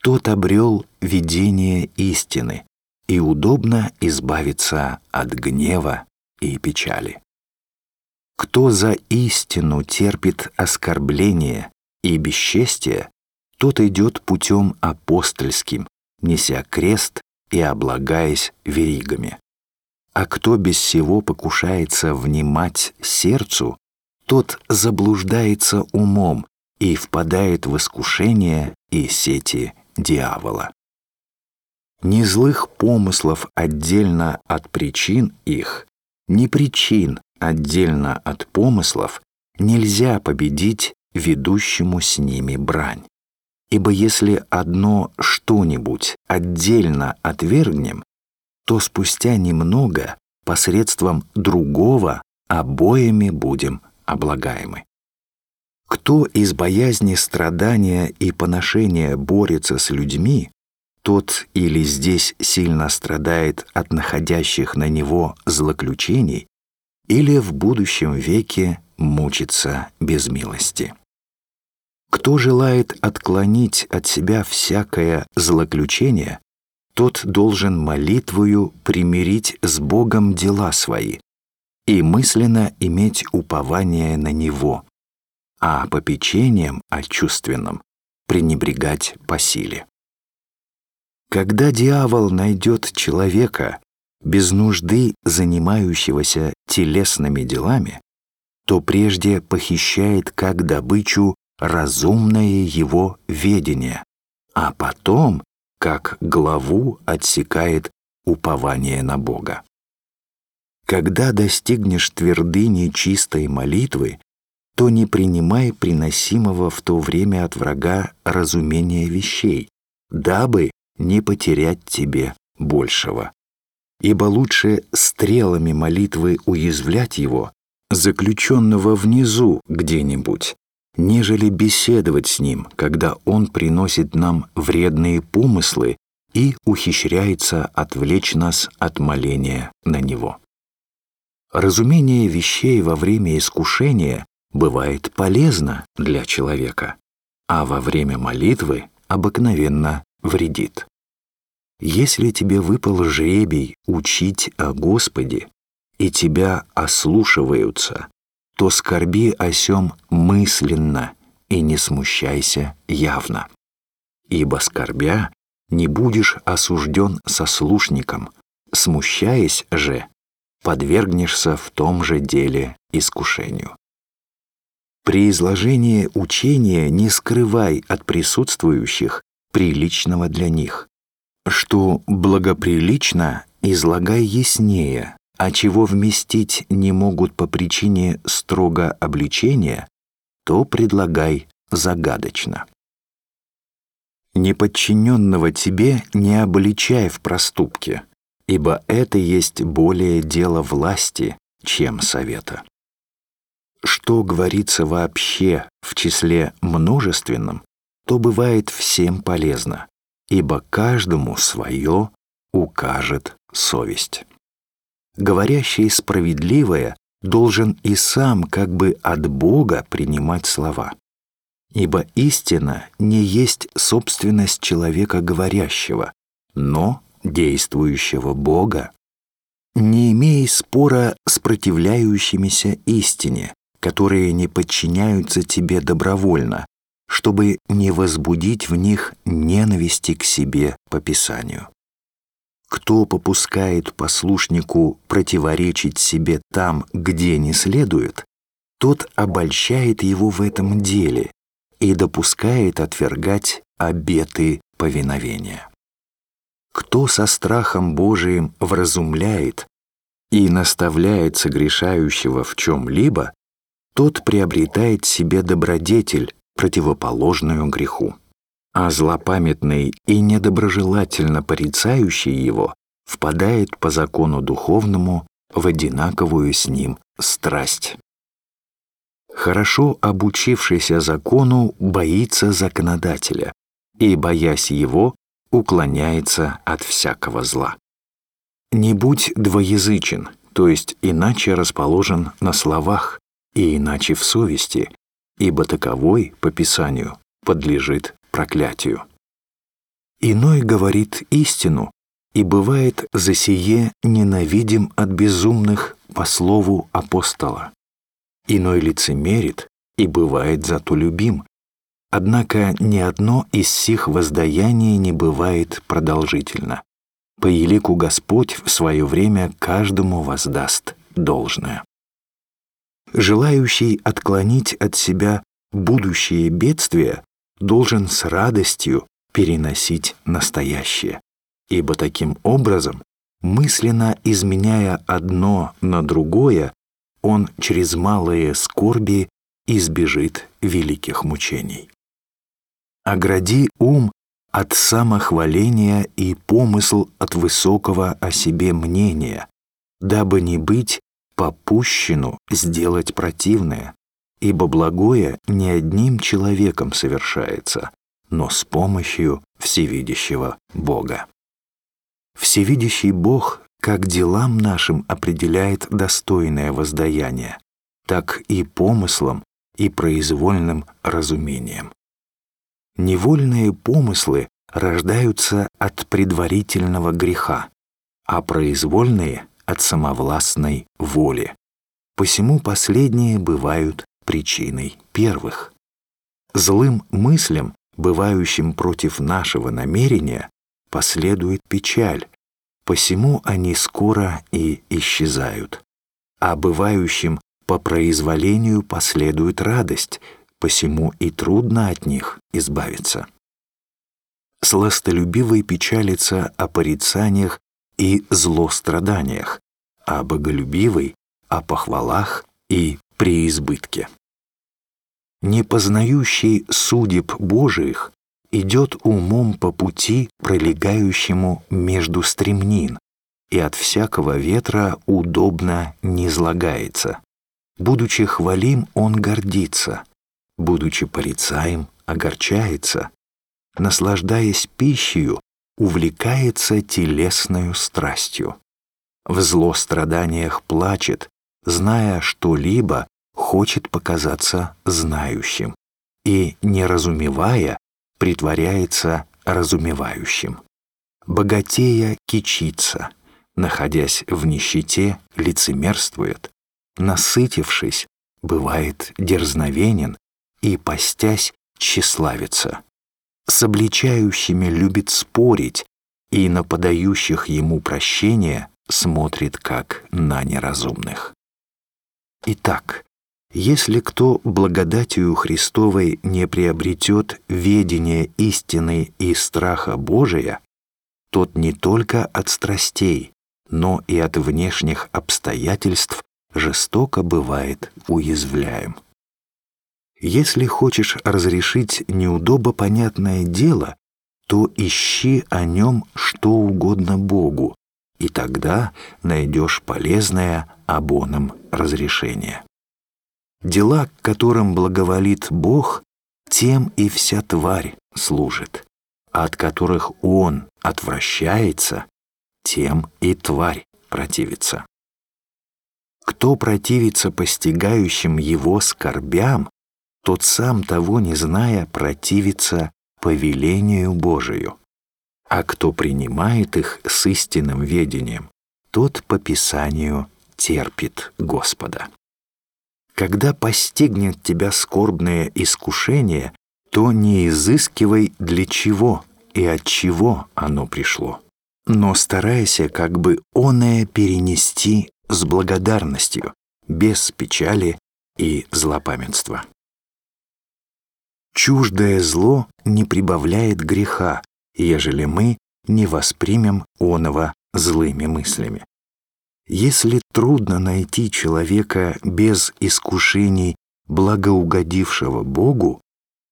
[SPEAKER 1] тот обрел видение истины и удобно избавиться от гнева и печали. Кто за истину терпит оскорбление и бесчестие, тот идет путем апостольским, неся крест и облагаясь веригами. А кто без всего покушается внимать сердцу, тот заблуждается умом и впадает в искушение и сети дьявола. Ни злых помыслов отдельно от причин их, ни причин отдельно от помыслов нельзя победить ведущему с ними брань. Ибо если одно что-нибудь отдельно отвергнем, то спустя немного посредством другого обоими будем облагаемы. Кто из боязни страдания и поношения борется с людьми, тот или здесь сильно страдает от находящих на него злоключений, или в будущем веке мучится без милости. Кто желает отклонить от себя всякое злоключение, тот должен молитвою примирить с Богом дела свои и мысленно иметь упование на Него, а попечением о чувственном пренебрегать по силе. Когда дьявол найдет человека, без нужды занимающегося телесными делами, то прежде похищает как добычу разумное его ведение, а потом, как главу, отсекает упование на Бога. Когда достигнешь твердыни чистой молитвы, то не принимай приносимого в то время от врага разумения вещей, дабы не потерять тебе большего. Ибо лучше стрелами молитвы уязвлять его, заключенного внизу где-нибудь, нежели беседовать с ним, когда он приносит нам вредные помыслы и ухищряется отвлечь нас от моления на него. Разумение вещей во время искушения бывает полезно для человека, а во время молитвы обыкновенно вредит. Если тебе выпал жребий учить о Господе, и тебя ослушиваются, то скорби о сем мысленно и не смущайся явно. Ибо скорбя не будешь осужден сослушником, смущаясь же, подвергнешься в том же деле искушению. При изложении учения не скрывай от присутствующих приличного для них. Что благоприлично, излагай яснее, а чего вместить не могут по причине строго обличения, то предлагай загадочно. Неподчиненного тебе не обличай в проступке, ибо это есть более дело власти, чем совета. Что говорится вообще в числе множественном, то бывает всем полезно, ибо каждому свое укажет совесть. Говорящий справедливое должен и сам как бы от Бога принимать слова. Ибо истина не есть собственность человека говорящего, но действующего Бога. Не имей спора с противляющимися истине, которые не подчиняются тебе добровольно, чтобы не возбудить в них ненависти к себе по Писанию. Кто попускает послушнику противоречить себе там, где не следует, тот обольщает его в этом деле и допускает отвергать обеты повиновения. Кто со страхом Божиим вразумляет и наставляет согрешающего в чем-либо, тот приобретает себе добродетель, противоположную греху. А злопамятный и недоброжелательно порицающий его впадает по закону духовному в одинаковую с ним страсть. Хорошо обучившийся закону боится законодателя и, боясь его, уклоняется от всякого зла. Не будь двоязычен, то есть иначе расположен на словах и иначе в совести, ибо таковой, по Писанию, подлежит проклятию. Иной говорит истину, и бывает за сие ненавидим от безумных по слову апостола. Иной лицемерит, и бывает зато любим. Однако ни одно из сих воздаяний не бывает продолжительно. По елику Господь в свое время каждому воздаст должное желающий отклонить от себя будущее бедствия, должен с радостью переносить настоящее, ибо таким образом, мысленно изменяя одно на другое, он через малые скорби избежит великих мучений. Огради ум от самохваления и помысл от высокого о себе мнения, дабы не быть попущину сделать противное, ибо благое не одним человеком совершается, но с помощью всевидящего Бога. Всевидящий Бог как делам нашим определяет достойное воздаяние, так и помыслам и произвольным разумением. Невольные помыслы рождаются от предварительного греха, а произвольные от самовластной воли. Посему последние бывают причиной первых. Злым мыслям, бывающим против нашего намерения, последует печаль, посему они скоро и исчезают. А бывающим по произволению последует радость, посему и трудно от них избавиться. Сластолюбивый печалится о порицаниях и злостраданиях, а боголюбивый — о похвалах и преизбытке. Непознающий судеб Божиих идет умом по пути, пролегающему между стремнин, и от всякого ветра удобно не злагается. Будучи хвалим, он гордится, будучи порицаем, огорчается, наслаждаясь пищей, увлекается телесною страстью. В злостраданиях плачет, зная что-либо, хочет показаться знающим и, не разумевая, притворяется разумевающим. Богатея кичится, находясь в нищете, лицемерствует, насытившись, бывает дерзновенен и, постясь, тщеславится с обличающими любит спорить и на подающих ему прощение смотрит как на неразумных. Итак, если кто благодатью Христовой не приобретет ведение истины и страха Божия, тот не только от страстей, но и от внешних обстоятельств жестоко бывает уязвляем. Если хочешь разрешить неудобопонятное дело, то ищи о нем что угодно Богу, и тогда найдешь полезное обоном разрешение. Дела, к которым благоволит Бог, тем и вся тварь служит, а от которых Он отвращается, тем и тварь противится. Кто противится постигающим его скорбям, тот сам того не зная противится повелению Божию. А кто принимает их с истинным ведением, тот по Писанию терпит Господа. Когда постигнет тебя скорбное искушение, то не изыскивай для чего и от чего оно пришло, но старайся как бы оное перенести с благодарностью, без печали и злопамятства. Чуждое зло не прибавляет греха, ежели мы не воспримем оного злыми мыслями. Если трудно найти человека без искушений, благоугодившего Богу,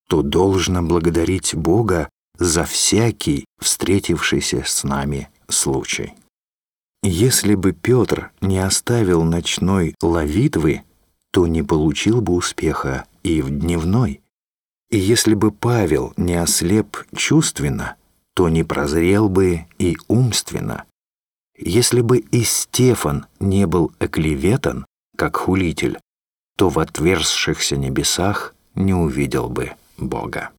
[SPEAKER 1] то должно благодарить Бога за всякий встретившийся с нами случай. Если бы Петр не оставил ночной ловитвы, то не получил бы успеха и в дневной. Если бы Павел не ослеп чувственно, то не прозрел бы и умственно. Если бы и Стефан не был оклеветан, как хулитель, то в отверзшихся небесах не увидел бы Бога.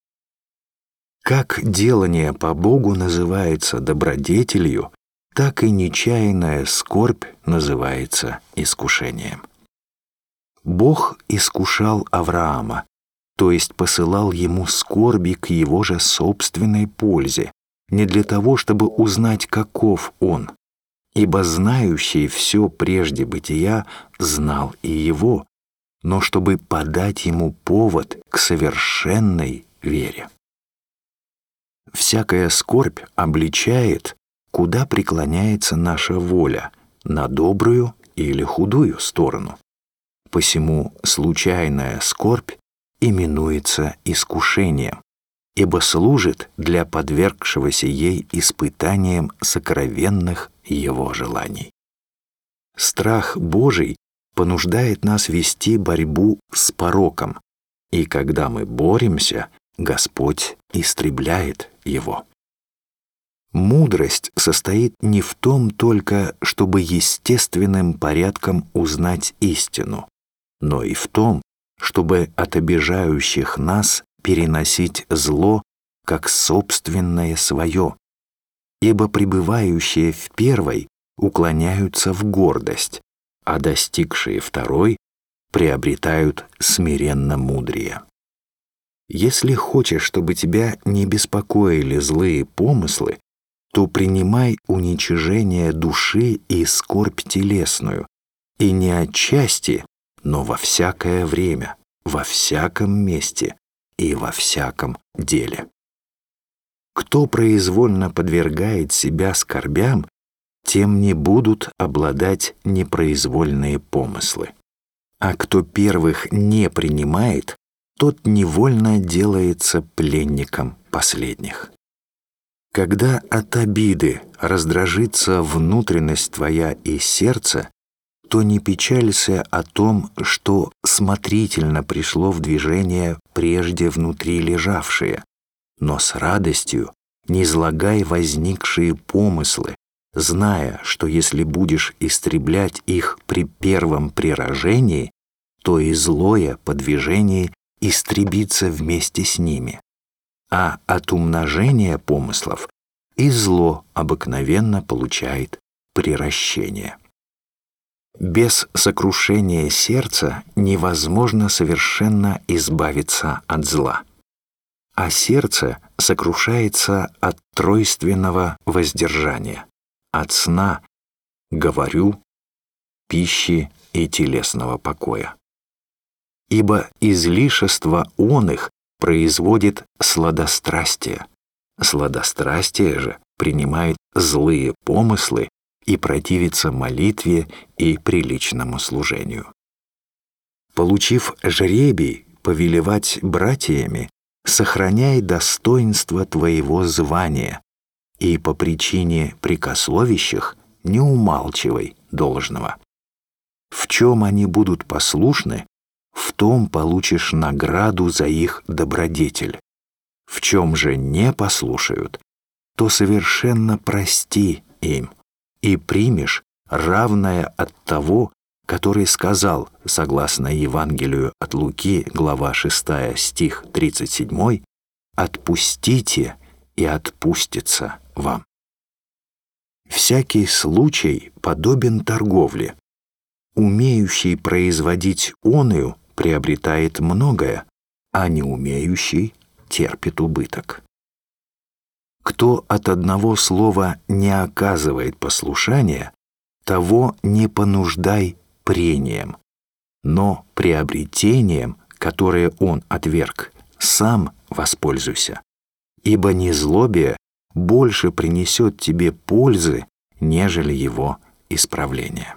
[SPEAKER 1] Как делание по Богу называется добродетелью, так и нечаянная скорбь называется искушением. Бог искушал Авраама, то есть посылал ему скорби к его же собственной пользе, не для того, чтобы узнать, каков он, ибо знающий все прежде бытия знал и его, но чтобы подать ему повод к совершенной вере. Всякая скорбь обличает, куда преклоняется наша воля, на добрую или худую сторону. Посему случайная скорбь именуется искушением, ибо служит для подвергшегося ей испытанием сокровенных его желаний. Страх Божий понуждает нас вести борьбу с пороком, и когда мы боремся, Господь истребляет его. Мудрость состоит не в том только, чтобы естественным порядком узнать истину, но и в том, чтобы от обижающих нас переносить зло как собственное свое, ибо пребывающие в первой уклоняются в гордость, а достигшие второй приобретают смиренно мудрее. Если хочешь, чтобы тебя не беспокоили злые помыслы, то принимай уничижение души и скорбь телесную, и не отчасти, но во всякое время, во всяком месте и во всяком деле. Кто произвольно подвергает себя скорбям, тем не будут обладать непроизвольные помыслы. А кто первых не принимает, тот невольно делается пленником последних. Когда от обиды раздражится внутренность твоя и сердце, то не печалься о том, что смотрительно пришло в движение прежде внутри лежавшее, но с радостью не излагай возникшие помыслы, зная, что если будешь истреблять их при первом прирожении, то и злое по движении истребится вместе с ними. А от умножения помыслов и зло обыкновенно получает приращение. Без сокрушения сердца невозможно совершенно избавиться от зла а сердце сокрушается от тройственного воздержания, от сна, говорю, пищи и телесного покоя. Ибо излишество он их производит сладострастие. Сладострастие же принимает злые помыслы и противится молитве и приличному служению. Получив жребий повелевать братьями, сохраняй достоинство твоего звания и по причине прикословищах не умалчивай должного. В чем они будут послушны, в том получишь награду за их добродетель. В чем же не послушают, то совершенно прости им и примешь равное от того, который сказал, согласно Евангелию от Луки, глава 6, стих 37, «Отпустите, и отпустится вам». Всякий случай подобен торговле. Умеющий производить оную приобретает многое, а не умеющий терпит убыток. Кто от одного слова не оказывает послушания, того не понуждай прением, но приобретением, которое он отверг, сам воспользуйся, ибо незлобие больше принесет тебе пользы, нежели его исправление.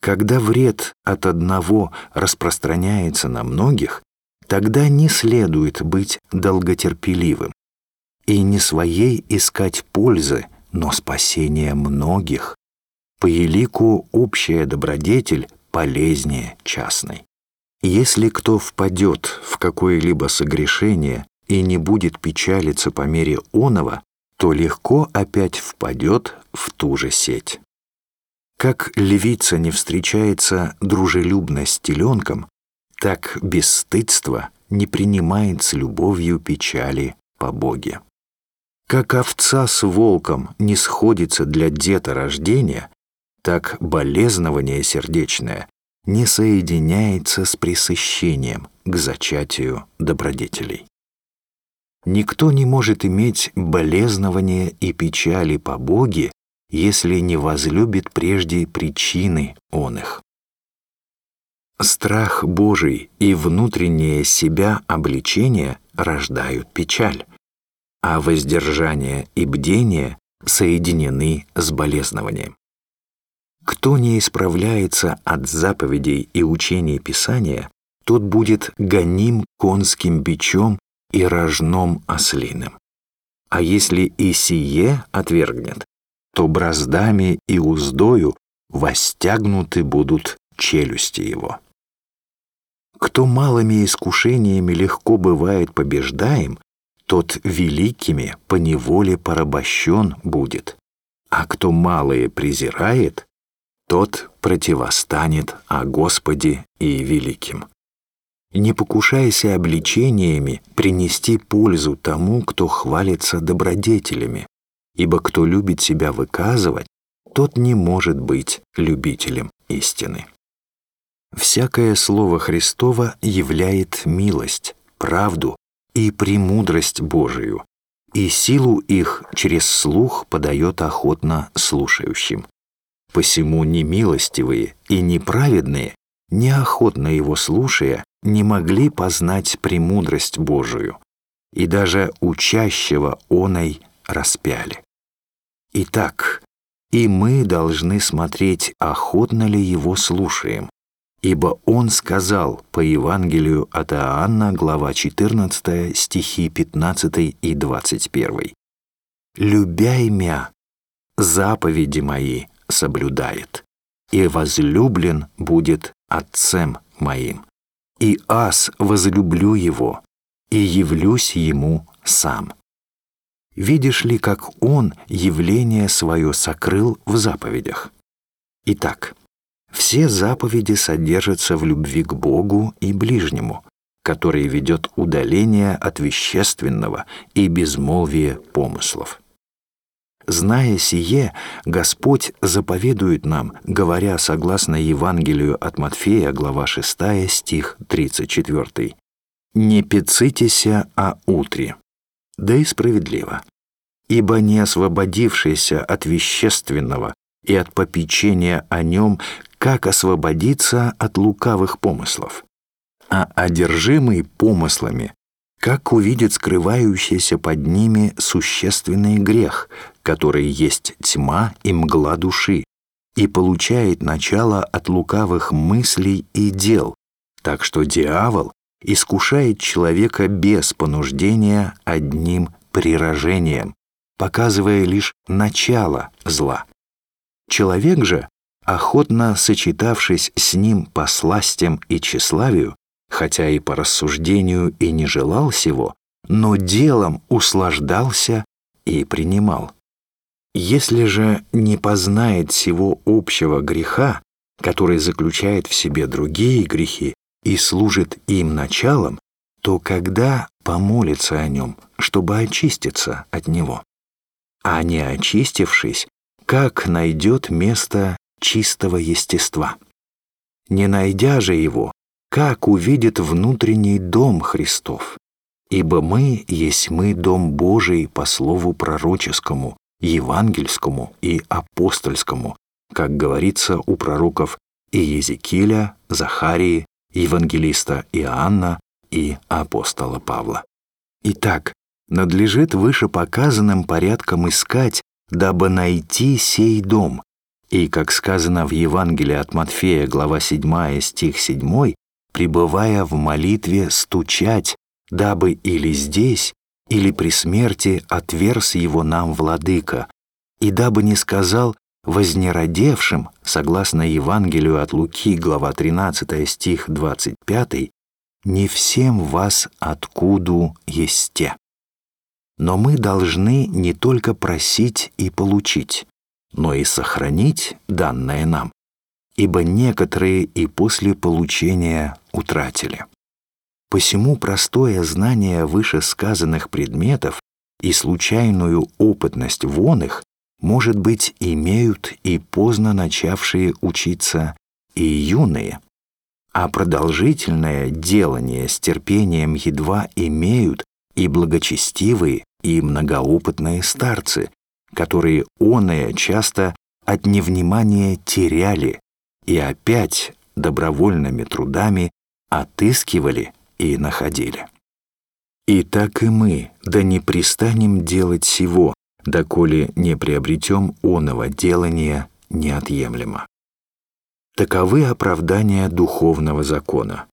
[SPEAKER 1] Когда вред от одного распространяется на многих, тогда не следует быть долготерпеливым и не своей искать пользы, но спасения многих. По елику общая добродетель полезнее частной. Если кто впадет в какое-либо согрешение и не будет печалиться по мере оного, то легко опять впадет в ту же сеть. Как львица не встречается дружелюбно с теленком, так бесстыдство не принимает с любовью печали по Боге. Как овца с волком не сходится для деторождения, так болезнование сердечное не соединяется с пресыщением к зачатию добродетелей. Никто не может иметь болезнования и печали по Боге, если не возлюбит прежде причины он их. Страх Божий и внутреннее себя обличение рождают печаль, а воздержание и бдение соединены с болезнованием. Кто не исправляется от заповедей и учений Писания, тот будет гоним конским бичом и рожном ослиным. А если и сие отвергнет, то браздами и уздою востягнуты будут челюсти его. Кто малыми искушениями легко бывает побеждаем, тот великими по неволе порабощен будет, а кто малые презирает, тот противостанет о Господе и великим не покушайся обличениями принести пользу тому, кто хвалится добродетелями, ибо кто любит себя выказывать, тот не может быть любителем истины. Всякое слово Христово являет милость, правду и премудрость Божию, и силу их через слух подает охотно слушающим. Посему немилостивые и неправедные, неохотно его слушая, не могли познать премудрость Божию, и даже учащего оной распяли. Итак, и мы должны смотреть, охотно ли его слушаем, ибо он сказал по Евангелию от Иоанна, глава 14, стихи 15 и 21. «Любяй мя, заповеди мои соблюдает, и возлюблен будет Отцем моим» и аз возлюблю его, и явлюсь ему сам. Видишь ли, как он явление свое сокрыл в заповедях? Итак, все заповеди содержатся в любви к Богу и ближнему, который ведет удаление от вещественного и безмолвие помыслов. Зная сие, Господь заповедует нам, говоря согласно Евангелию от Матфея, глава 6, стих 34. «Не пецитеся о утре». Да и справедливо. «Ибо не освободившийся от вещественного и от попечения о нем, как освободиться от лукавых помыслов, а одержимый помыслами как увидит скрывающийся под ними существенный грех, который есть тьма и мгла души, и получает начало от лукавых мыслей и дел, так что дьявол искушает человека без понуждения одним прирожением, показывая лишь начало зла. Человек же, охотно сочетавшись с ним по сластям и тщеславию, хотя и по рассуждению и не желал сего, но делом услаждался и принимал. Если же не познает всего общего греха, который заключает в себе другие грехи и служит им началом, то когда помолится о нем, чтобы очиститься от него? А не очистившись, как найдет место чистого естества? Не найдя же его, как увидит внутренний дом Христов, Ибо мы есть мы дом Божий по слову пророческому, евангельскому и апостольскому, как говорится у пророков Иезекииля, Захарии, евангелиста Иоанна и апостола Павла. Итак, надлежит вышепоказанным порядком искать, дабы найти сей дом. И, как сказано в Евангелии от Матфея, глава 7, стих 7, пребывая в молитве, стучать, дабы или здесь, или при смерти отверз его нам владыка, и дабы не сказал вознеродевшим, согласно Евангелию от Луки, глава 13, стих 25, «Не всем вас откуду есте». Но мы должны не только просить и получить, но и сохранить данное нам, ибо некоторые и после получения утратили. Посему простое знание вышесказанных предметов и случайную опытность вон их, может быть, имеют и поздно начавшие учиться и юные, а продолжительное делание с терпением едва имеют и благочестивые, и многоопытные старцы, которые оное часто от невнимания теряли и опять добровольными трудами отыскивали и находили. И так и мы, да не пристанем делать сего, доколе не приобретем оного делания неотъемлемо. Таковы оправдания духовного закона.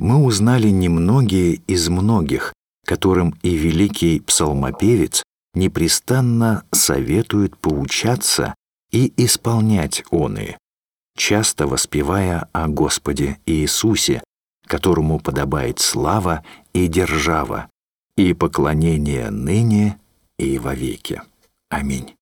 [SPEAKER 1] Мы узнали немногие из многих, которым и великий псалмопевец непрестанно советует поучаться и исполнять оные, часто воспевая о Господе Иисусе, которому подобает слава и держава, и поклонение ныне и вовеки. Аминь.